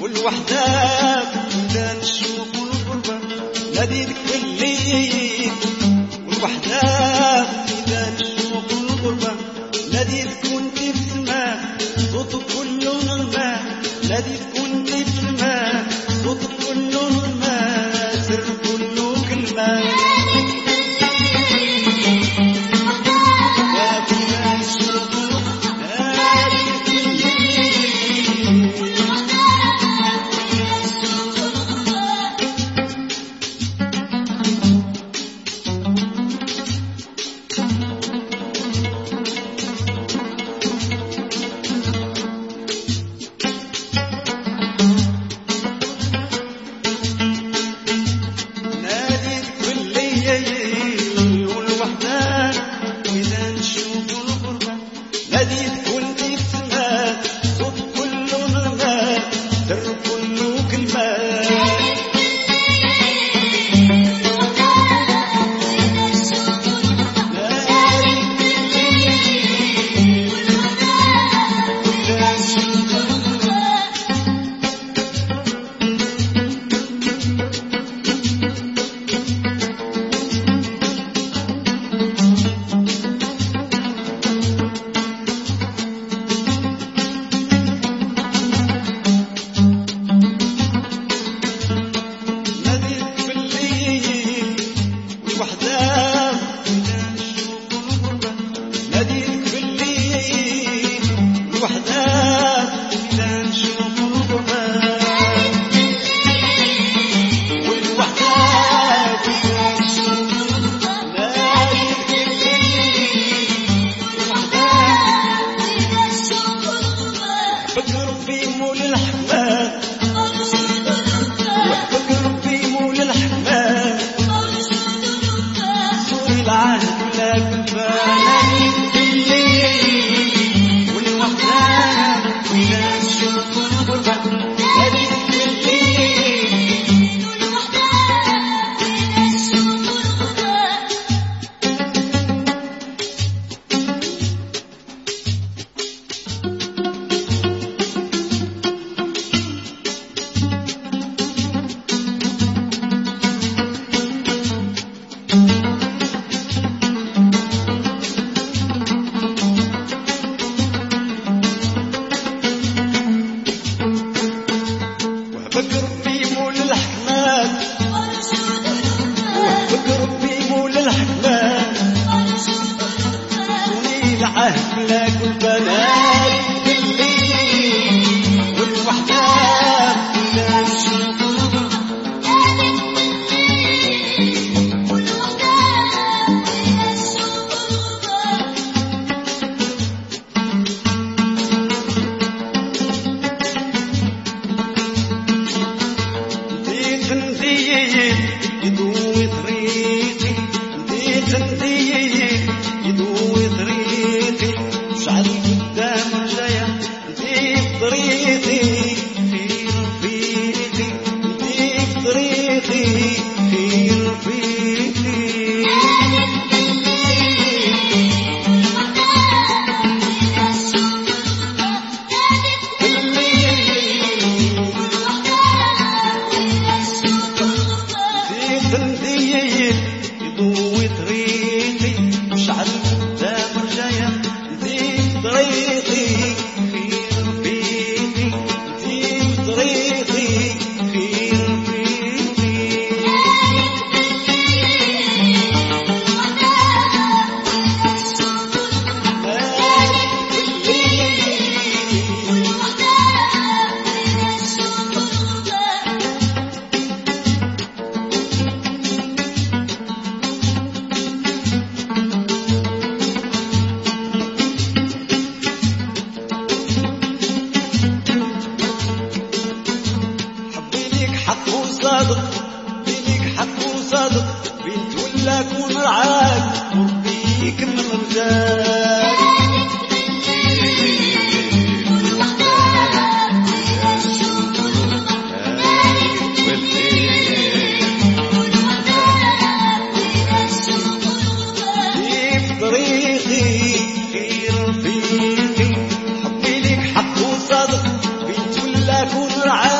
والوحدات ولا نشوف الغربة. ناديك بالليل والوحدات إذا نشوف الغربة ناديك كنت في سماء صوتك كله نغمة ناديك كنت في سماء صوتك كله نغمة. حجر في مول الحمام. do 出师了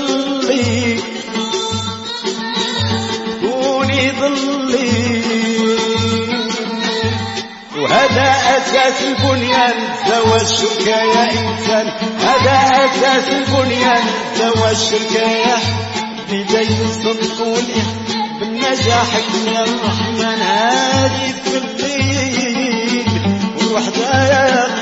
ظلي. كوني ظلي. وهذا أساس البنيان توشك يا إنسان. هذا أساس البنيان توشك يا بداية صدقوني. بالنجاح يا الرحمن هذه في الليل والوحدة يا